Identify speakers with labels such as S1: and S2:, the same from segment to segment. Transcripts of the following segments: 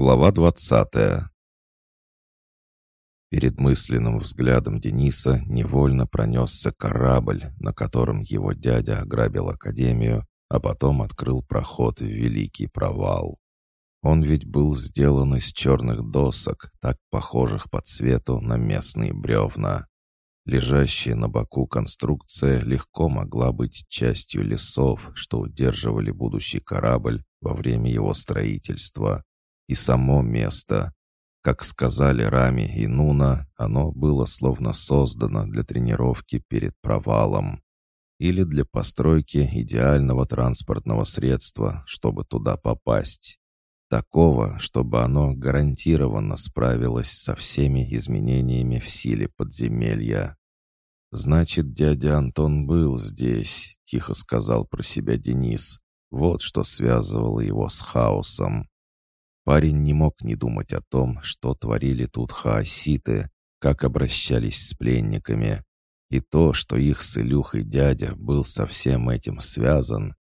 S1: Глава двадцатая. Перед мысленным взглядом Дениса невольно пронесся корабль, на котором его дядя ограбил Академию, а потом открыл проход в Великий Провал. Он ведь был сделан из черных досок, так похожих по цвету на местные бревна. Лежащая на боку конструкция легко могла быть частью лесов, что удерживали будущий корабль во время его строительства. И само место. Как сказали Рами и Нуна, оно было словно создано для тренировки перед провалом или для постройки идеального транспортного средства, чтобы туда попасть. Такого, чтобы оно гарантированно справилось со всеми изменениями в силе подземелья. «Значит, дядя Антон был здесь», — тихо сказал про себя Денис. Вот что связывало его с хаосом. Парень не мог не думать о том, что творили тут хаоситы, как обращались с пленниками. И то, что их с Илюхой дядя был со всем этим связан.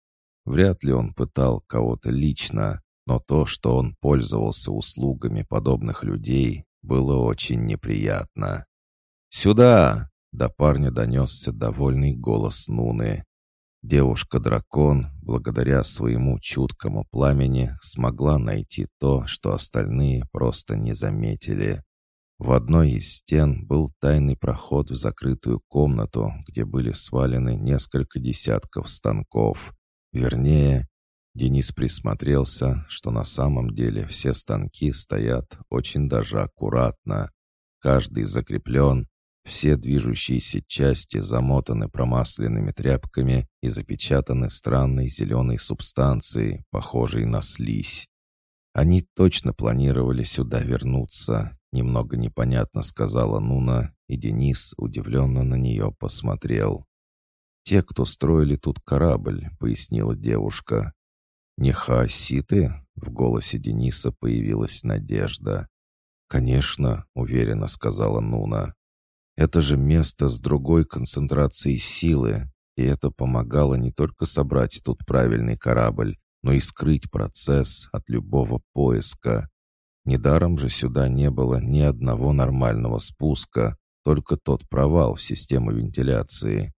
S1: Вряд ли он пытал кого-то лично, но то, что он пользовался услугами подобных людей, было очень неприятно. «Сюда!» — до парня донесся довольный голос Нуны. Девушка-дракон, благодаря своему чуткому пламени, смогла найти то, что остальные просто не заметили. В одной из стен был тайный проход в закрытую комнату, где были свалены несколько десятков станков. Вернее, Денис присмотрелся, что на самом деле все станки стоят очень даже аккуратно. Каждый закреплен, все движущиеся части замотаны промасленными тряпками и запечатаны странной зеленой субстанцией, похожей на слизь. Они точно планировали сюда вернуться, немного непонятно сказала Нуна, и Денис удивленно на нее посмотрел. «Те, кто строили тут корабль», — пояснила девушка. «Не хаоситы?» — в голосе Дениса появилась надежда. «Конечно», — уверенно сказала Нуна. Это же место с другой концентрацией силы, и это помогало не только собрать тут правильный корабль, но и скрыть процесс от любого поиска. Недаром же сюда не было ни одного нормального спуска, только тот провал в систему вентиляции.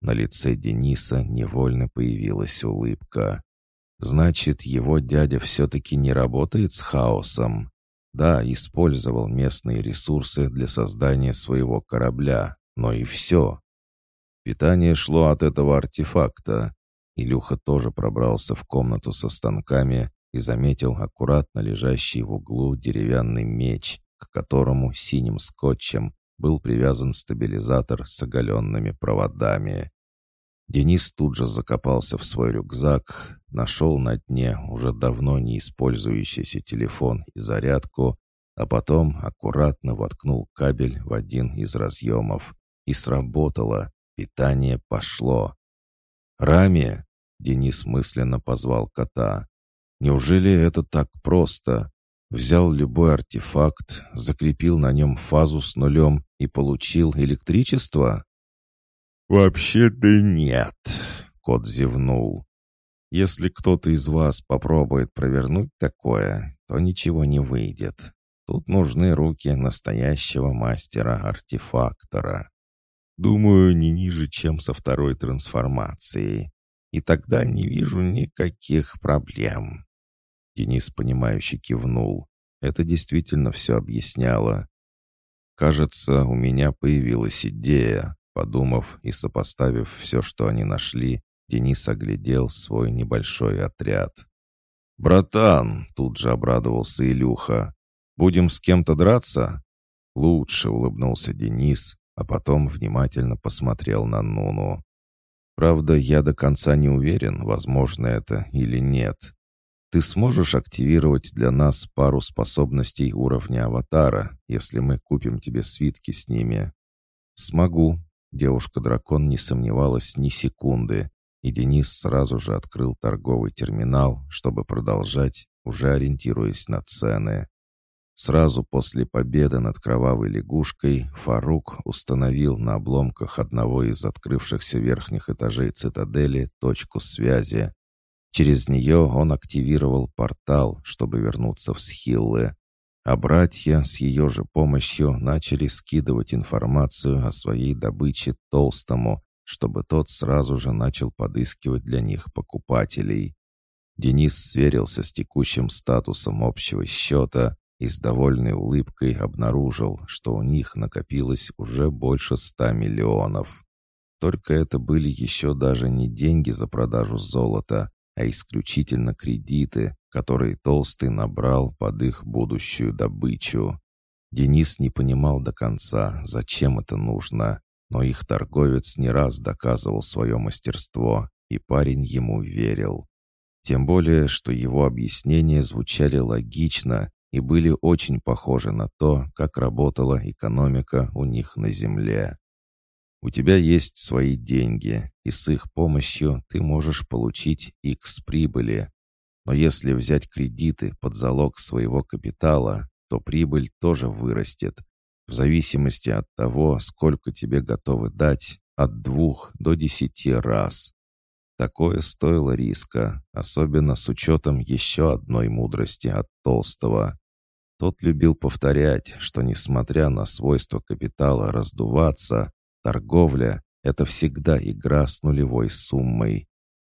S1: На лице Дениса невольно появилась улыбка. Значит, его дядя все-таки не работает с хаосом. Да, использовал местные ресурсы для создания своего корабля, но и все. Питание шло от этого артефакта. Илюха тоже пробрался в комнату со станками и заметил аккуратно лежащий в углу деревянный меч, к которому синим скотчем был привязан стабилизатор с оголенными проводами. Денис тут же закопался в свой рюкзак, нашел на дне уже давно не использующийся телефон и зарядку, а потом аккуратно воткнул кабель в один из разъемов. И сработало, питание пошло. «Рами!» — Денис мысленно позвал кота. «Неужели это так просто?» Взял любой артефакт, закрепил на нем фазу с нулем и получил электричество?
S2: «Вообще-то нет», — кот зевнул.
S1: «Если кто-то из вас попробует провернуть такое, то ничего не выйдет. Тут нужны руки настоящего мастера-артефактора. Думаю, не ниже, чем со второй трансформацией. И тогда не вижу никаких проблем». Денис, понимающе кивнул. Это действительно все объясняло. «Кажется, у меня появилась идея», Подумав и сопоставив все, что они нашли, Денис оглядел свой небольшой отряд. «Братан!» — тут же обрадовался Илюха. «Будем с кем-то драться?» «Лучше», — улыбнулся Денис, а потом внимательно посмотрел на Нуну. «Правда, я до конца не уверен, возможно это или нет. Ты сможешь активировать для нас пару способностей уровня аватара, если мы купим тебе свитки с ними?» «Смогу», Девушка-дракон не сомневалась ни секунды, и Денис сразу же открыл торговый терминал, чтобы продолжать, уже ориентируясь на цены. Сразу после победы над кровавой лягушкой Фарук установил на обломках одного из открывшихся верхних этажей цитадели точку связи. Через нее он активировал портал, чтобы вернуться в Схиллы. А братья с ее же помощью начали скидывать информацию о своей добыче Толстому, чтобы тот сразу же начал подыскивать для них покупателей. Денис сверился с текущим статусом общего счета и с довольной улыбкой обнаружил, что у них накопилось уже больше ста миллионов. Только это были еще даже не деньги за продажу золота, а исключительно кредиты, которые Толстый набрал под их будущую добычу. Денис не понимал до конца, зачем это нужно, но их торговец не раз доказывал свое мастерство, и парень ему верил. Тем более, что его объяснения звучали логично и были очень похожи на то, как работала экономика у них на Земле. У тебя есть свои деньги, и с их помощью ты можешь получить X прибыли. Но если взять кредиты под залог своего капитала, то прибыль тоже вырастет. В зависимости от того, сколько тебе готовы дать, от двух до десяти раз. Такое стоило риска, особенно с учетом еще одной мудрости от Толстого. Тот любил повторять, что несмотря на свойство капитала раздуваться, Торговля — это всегда игра с нулевой суммой.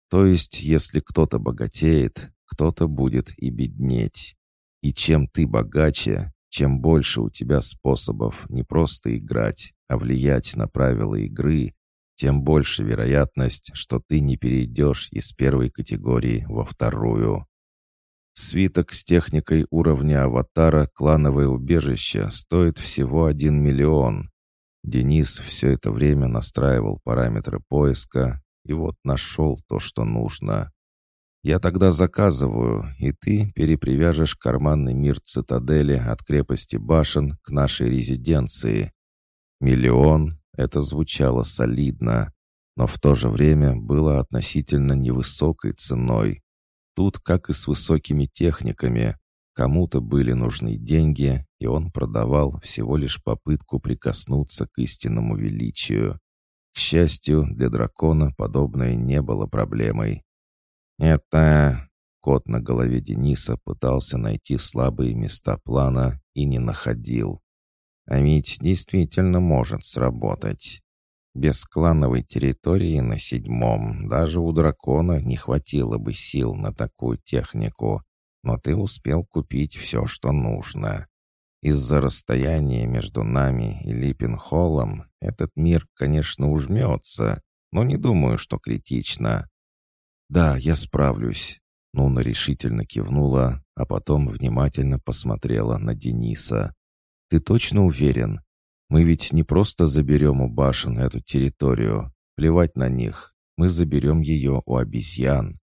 S1: То есть, если кто-то богатеет, кто-то будет и беднеть. И чем ты богаче, чем больше у тебя способов не просто играть, а влиять на правила игры, тем больше вероятность, что ты не перейдешь из первой категории во вторую. Свиток с техникой уровня аватара «Клановое убежище» стоит всего 1 миллион, Денис все это время настраивал параметры поиска и вот нашел то, что нужно. Я тогда заказываю, и ты перепривяжешь карманный мир цитадели от крепости башен к нашей резиденции. Миллион — это звучало солидно, но в то же время было относительно невысокой ценой. Тут, как и с высокими техниками, Кому-то были нужны деньги, и он продавал всего лишь попытку прикоснуться к истинному величию. К счастью, для дракона подобное не было проблемой. «Это...» Кот на голове Дениса пытался найти слабые места плана и не находил. А ведь действительно может сработать. Без клановой территории на седьмом даже у дракона не хватило бы сил на такую технику но ты успел купить все, что нужно. Из-за расстояния между нами и Липпенхоллом этот мир, конечно, ужмется, но не думаю, что критично. Да, я справлюсь. Нуна решительно кивнула, а потом внимательно посмотрела на Дениса. «Ты точно уверен? Мы ведь не просто заберем у башен эту территорию. Плевать на них. Мы заберем ее у обезьян.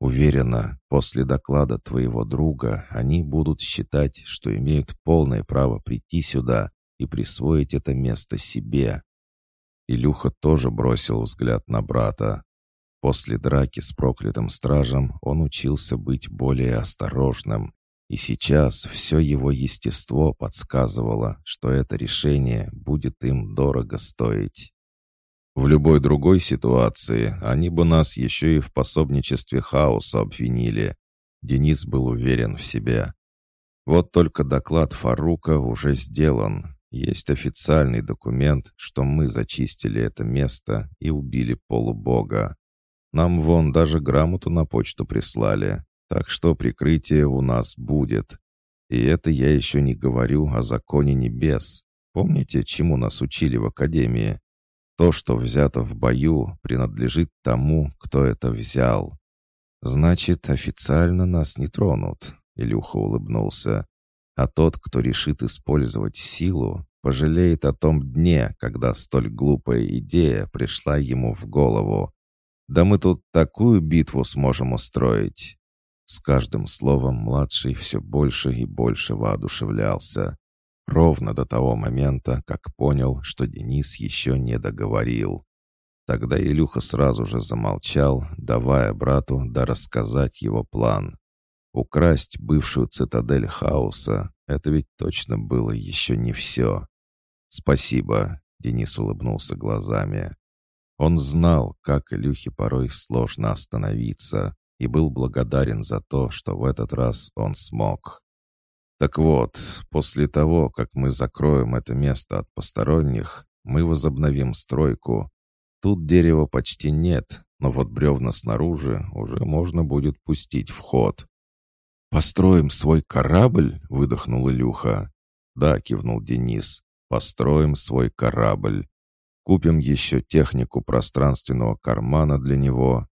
S1: Уверена, после доклада твоего друга они будут считать, что имеют полное право прийти сюда и присвоить это место себе. Илюха тоже бросил взгляд на брата. После драки с проклятым стражем он учился быть более осторожным, и сейчас все его естество подсказывало, что это решение будет им дорого стоить. В любой другой ситуации они бы нас еще и в пособничестве хаоса обвинили. Денис был уверен в себе. Вот только доклад Фарука уже сделан. Есть официальный документ, что мы зачистили это место и убили полубога. Нам вон даже грамоту на почту прислали, так что прикрытие у нас будет. И это я еще не говорю о законе небес. Помните, чему нас учили в академии? То, что взято в бою, принадлежит тому, кто это взял. Значит, официально нас не тронут, Илюха улыбнулся. А тот, кто решит использовать силу, пожалеет о том дне, когда столь глупая идея пришла ему в голову. Да мы тут такую битву сможем устроить. С каждым словом младший все больше и больше воодушевлялся. Ровно до того момента, как понял, что Денис еще не договорил. Тогда Илюха сразу же замолчал, давая брату да рассказать его план. Украсть бывшую цитадель хаоса — это ведь точно было еще не все. «Спасибо», — Денис улыбнулся глазами. Он знал, как Илюхе порой сложно остановиться, и был благодарен за то, что в этот раз он смог. Так вот, после того, как мы закроем это место от посторонних, мы возобновим стройку. Тут дерева почти нет, но вот бревна снаружи уже можно будет пустить в ход. «Построим свой корабль?» — выдохнул Илюха. «Да», — кивнул Денис. «Построим свой корабль. Купим еще технику пространственного кармана для него,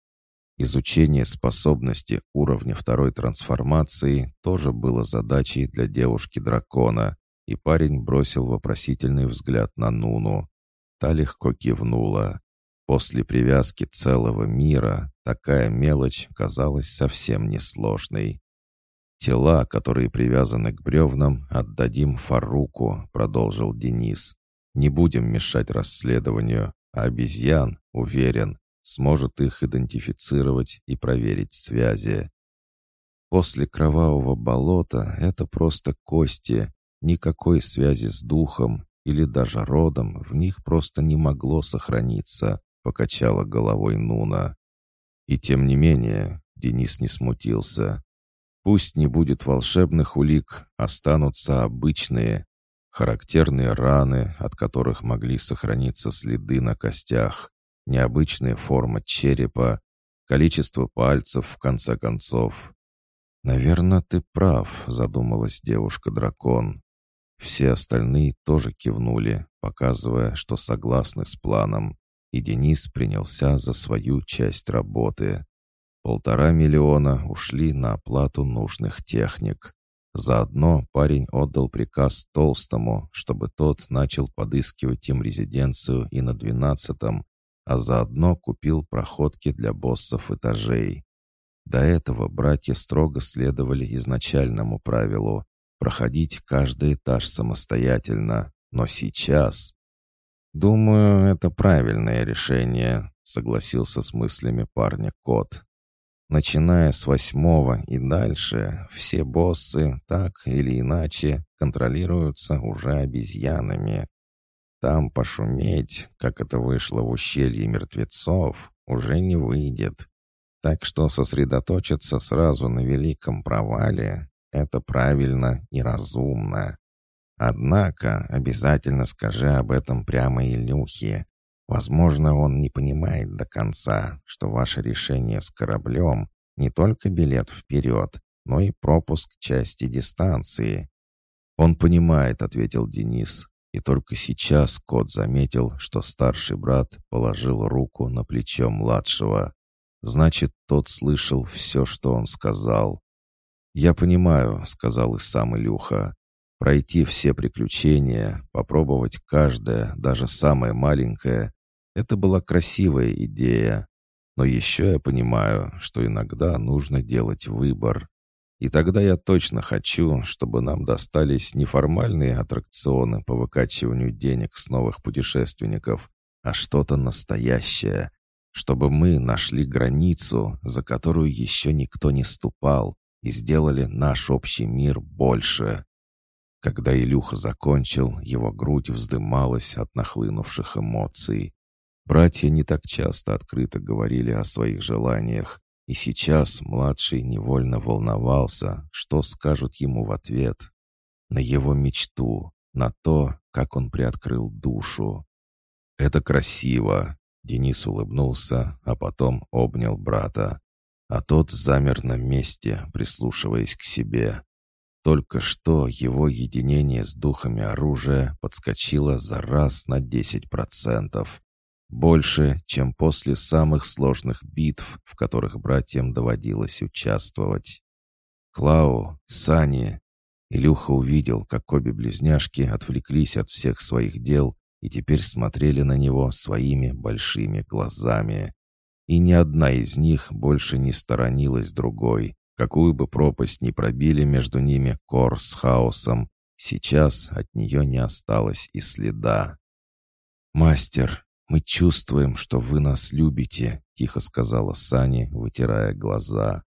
S1: Изучение способности уровня второй трансформации тоже было задачей для девушки-дракона, и парень бросил вопросительный взгляд на Нуну. Та легко кивнула. После привязки целого мира такая мелочь казалась совсем несложной. «Тела, которые привязаны к бревнам, отдадим Фаруку», — продолжил Денис. «Не будем мешать расследованию, а обезьян, уверен, сможет их идентифицировать и проверить связи. После кровавого болота это просто кости, никакой связи с духом или даже родом в них просто не могло сохраниться, покачала головой Нуна. И тем не менее, Денис не смутился. Пусть не будет волшебных улик, останутся обычные, характерные раны, от которых могли сохраниться следы на костях необычная форма черепа, количество пальцев, в конце концов. «Наверное, ты прав», — задумалась девушка-дракон. Все остальные тоже кивнули, показывая, что согласны с планом, и Денис принялся за свою часть работы. Полтора миллиона ушли на оплату нужных техник. Заодно парень отдал приказ Толстому, чтобы тот начал подыскивать им резиденцию и на двенадцатом, а заодно купил проходки для боссов этажей. До этого братья строго следовали изначальному правилу проходить каждый этаж самостоятельно, но сейчас... «Думаю, это правильное решение», — согласился с мыслями парня Кот. Начиная с восьмого и дальше, все боссы, так или иначе, контролируются уже обезьянами. Там пошуметь, как это вышло в ущелье мертвецов, уже не выйдет. Так что сосредоточиться сразу на великом провале — это правильно и разумно. Однако обязательно скажи об этом прямо Илюхе. Возможно, он не понимает до конца, что ваше решение с кораблем не только билет вперед, но и пропуск части дистанции. «Он понимает», — ответил Денис, и только сейчас кот заметил, что старший брат положил руку на плечо младшего. Значит, тот слышал все, что он сказал. «Я понимаю», — сказал и сам Илюха. «Пройти все приключения, попробовать каждое, даже самое маленькое — это была красивая идея. Но еще я понимаю, что иногда нужно делать выбор. И тогда я точно хочу, чтобы нам достались не формальные аттракционы по выкачиванию денег с новых путешественников, а что-то настоящее, чтобы мы нашли границу, за которую еще никто не ступал, и сделали наш общий мир больше. Когда Илюха закончил, его грудь вздымалась от нахлынувших эмоций. Братья не так часто открыто говорили о своих желаниях, и сейчас младший невольно волновался, что скажут ему в ответ. На его мечту, на то, как он приоткрыл душу. «Это красиво!» Денис улыбнулся, а потом обнял брата. А тот замер на месте, прислушиваясь к себе. Только что его единение с духами оружия подскочило за раз на десять процентов. Больше, чем после самых сложных битв, в которых братьям доводилось участвовать. Клау, Сани. Илюха увидел, как обе близняшки отвлеклись от всех своих дел и теперь смотрели на него своими большими глазами. И ни одна из них больше не сторонилась другой. Какую бы пропасть ни пробили между ними Кор с Хаосом, сейчас от нее не осталось и следа. «Мастер!» «Мы чувствуем, что вы нас любите», — тихо сказала Сани, вытирая глаза.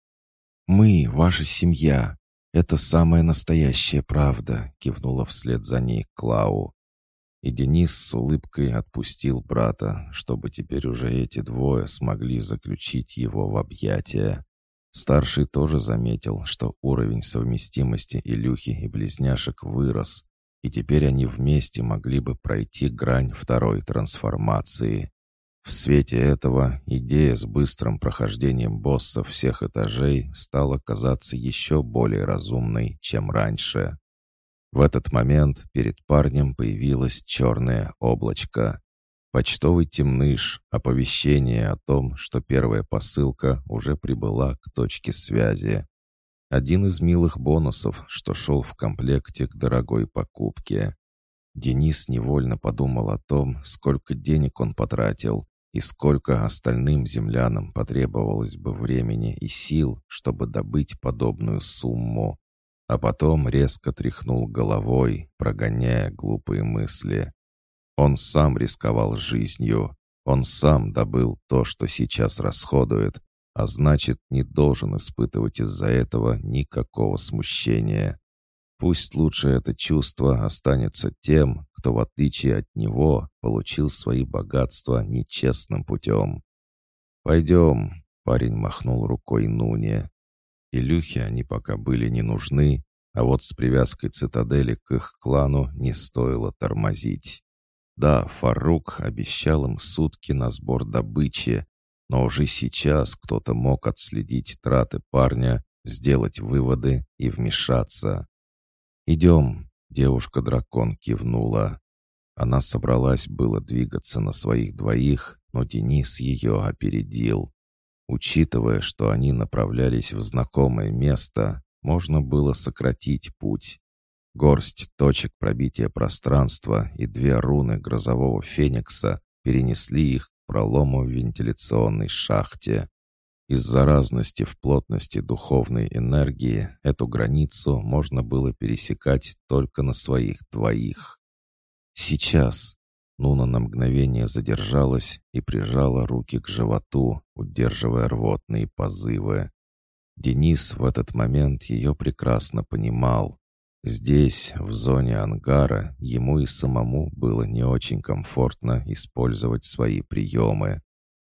S1: «Мы, ваша семья. Это самая настоящая правда», — кивнула вслед за ней Клау. И Денис с улыбкой отпустил брата, чтобы теперь уже эти двое смогли заключить его в объятия. Старший тоже заметил, что уровень совместимости Илюхи и близняшек вырос, и теперь они вместе могли бы пройти грань второй трансформации. В свете этого идея с быстрым прохождением босса всех этажей стала казаться еще более разумной, чем раньше. В этот момент перед парнем появилось черное облачко. Почтовый темныш, оповещение о том, что первая посылка уже прибыла к точке связи. Один из милых бонусов, что шел в комплекте к дорогой покупке. Денис невольно подумал о том, сколько денег он потратил и сколько остальным землянам потребовалось бы времени и сил, чтобы добыть подобную сумму. А потом резко тряхнул головой, прогоняя глупые мысли. Он сам рисковал жизнью. Он сам добыл то, что сейчас расходует, а значит, не должен испытывать из-за этого никакого смущения. Пусть лучше это чувство останется тем, кто, в отличие от него, получил свои богатства нечестным путем. «Пойдем», — парень махнул рукой Нуне. Илюхе они пока были не нужны, а вот с привязкой цитадели к их клану не стоило тормозить. Да, Фарук обещал им сутки на сбор добычи, но уже сейчас кто-то мог отследить траты парня, сделать выводы и вмешаться. «Идем», — девушка-дракон кивнула. Она собралась было двигаться на своих двоих, но Денис ее опередил. Учитывая, что они направлялись в знакомое место, можно было сократить путь. Горсть точек пробития пространства и две руны грозового феникса перенесли их пролому в вентиляционной шахте. Из-за разности в плотности духовной энергии эту границу можно было пересекать только на своих двоих. Сейчас Нуна на мгновение задержалась и прижала руки к животу, удерживая рвотные позывы. Денис в этот момент ее прекрасно понимал. Здесь, в зоне ангара, ему и самому было не очень комфортно использовать свои приемы.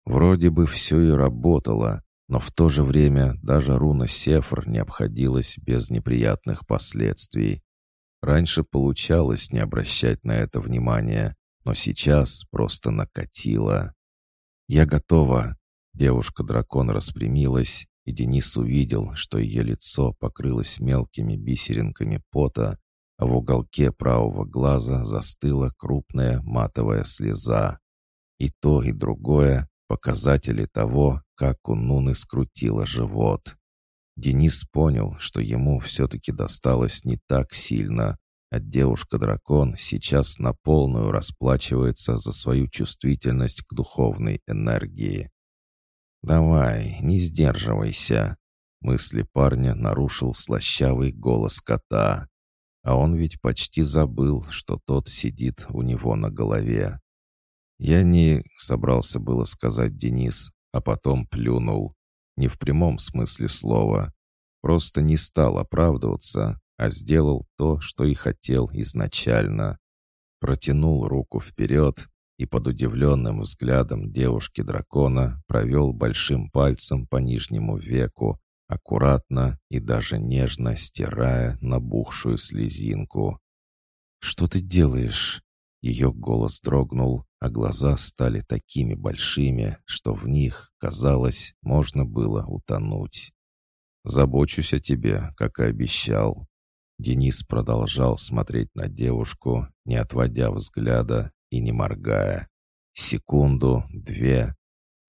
S1: Вроде бы все и работало, но в то же время даже руна Сефр не обходилась без неприятных последствий. Раньше получалось не обращать на это внимания, но сейчас просто накатило. «Я готова!» Девушка-дракон распрямилась и Денис увидел, что ее лицо покрылось мелкими бисеринками пота, а в уголке правого глаза застыла крупная матовая слеза. И то, и другое — показатели того, как у Нуны скрутило живот. Денис понял, что ему все-таки досталось не так сильно, а девушка-дракон сейчас на полную расплачивается за свою чувствительность к духовной энергии. «Давай, не сдерживайся!» Мысли парня нарушил слащавый голос кота. А он ведь почти забыл, что тот сидит у него на голове. «Я не...» — собрался было сказать Денис, а потом плюнул. Не в прямом смысле слова. Просто не стал оправдываться, а сделал то, что и хотел изначально. Протянул руку вперед и под удивленным взглядом девушки-дракона провел большим пальцем по нижнему веку, аккуратно и даже нежно стирая набухшую слезинку. «Что ты делаешь?» Ее голос дрогнул, а глаза стали такими большими, что в них, казалось, можно было утонуть. «Забочусь о тебе, как и обещал». Денис продолжал смотреть на девушку, не отводя взгляда и не моргая. Секунду, две,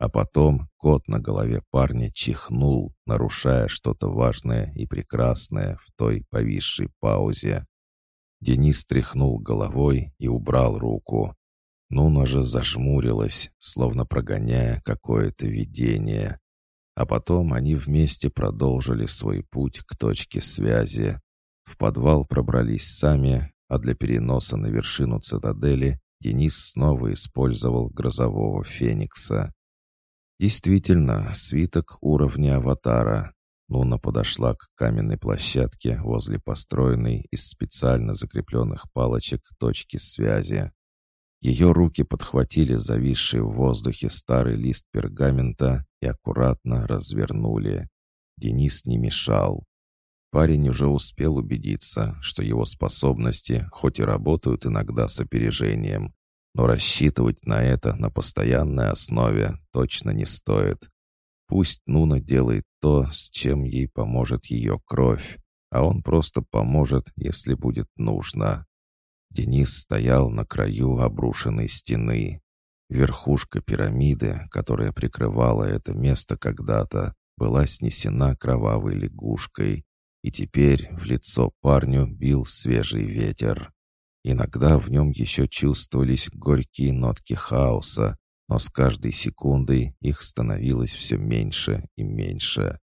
S1: а потом кот на голове парня чихнул, нарушая что-то важное и прекрасное в той повисшей паузе. Денис тряхнул головой и убрал руку. Нуна же зажмурилась, словно прогоняя какое-то видение. А потом они вместе продолжили свой путь к точке связи. В подвал пробрались сами, а для переноса на вершину цитадели Денис снова использовал грозового феникса. Действительно, свиток уровня аватара. Нуна подошла к каменной площадке возле построенной из специально закрепленных палочек точки связи. Ее руки подхватили зависший в воздухе старый лист пергамента и аккуратно развернули. Денис не мешал. Парень уже успел убедиться, что его способности хоть и работают иногда с опережением, но рассчитывать на это на постоянной основе точно не стоит. Пусть Нуна делает то, с чем ей поможет ее кровь, а он просто поможет, если будет нужно. Денис стоял на краю обрушенной стены. Верхушка пирамиды, которая прикрывала это место когда-то, была снесена кровавой лягушкой, и теперь в лицо парню бил свежий ветер. Иногда в нем еще чувствовались горькие нотки хаоса, но с каждой секундой их становилось все меньше и меньше.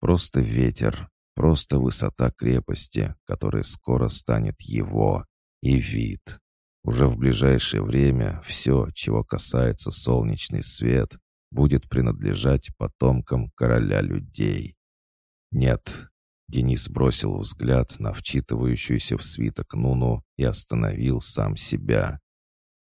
S1: Просто ветер, просто высота крепости, которая скоро станет его, и вид. Уже в ближайшее время все, чего касается солнечный свет, будет принадлежать потомкам короля людей. Нет, Денис бросил взгляд на вчитывающуюся в свиток Нуну и остановил сам себя.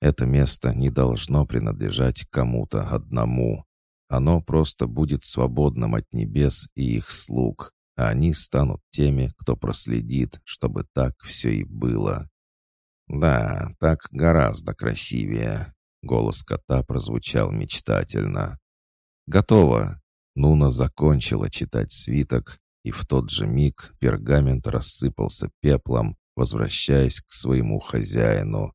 S1: Это место не должно принадлежать кому-то одному. Оно просто будет свободным от небес и их слуг, а они станут теми, кто проследит, чтобы так все и было. «Да, так гораздо красивее», — голос кота прозвучал мечтательно. «Готово». Нуна закончила читать свиток, и в тот же миг пергамент рассыпался пеплом, возвращаясь к своему хозяину.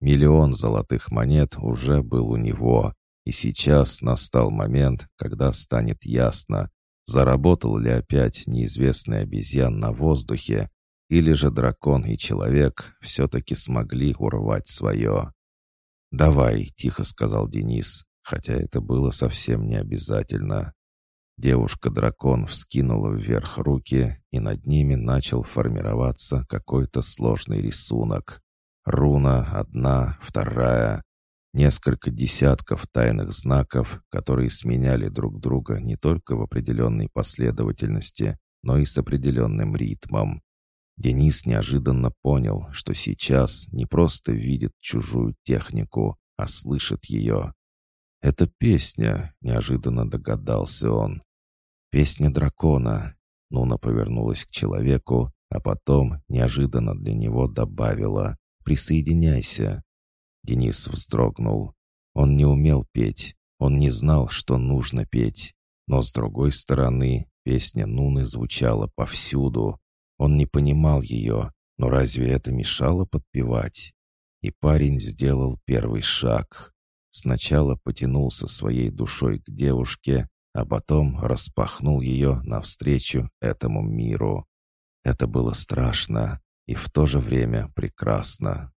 S1: Миллион золотых монет уже был у него, и сейчас настал момент, когда станет ясно, заработал ли опять неизвестный обезьян на воздухе, или же дракон и человек все-таки смогли урвать свое. «Давай», — тихо сказал Денис, хотя это было совсем не обязательно. Девушка-дракон вскинула вверх руки, и над ними начал формироваться какой-то сложный рисунок. Руна одна, вторая, несколько десятков тайных знаков, которые сменяли друг друга не только в определенной последовательности, но и с определенным ритмом. Денис неожиданно понял, что сейчас не просто видит чужую технику, а слышит ее. «Это песня», — неожиданно догадался он. «Песня дракона». Нуна повернулась к человеку, а потом неожиданно для него добавила «Присоединяйся». Денис вздрогнул. Он не умел петь, он не знал, что нужно петь. Но, с другой стороны, песня Нуны звучала повсюду. Он не понимал ее, но разве это мешало подпевать? И парень сделал первый шаг. Сначала потянулся своей душой к девушке, а потом распахнул ее навстречу этому миру. Это было страшно и в то же время прекрасно.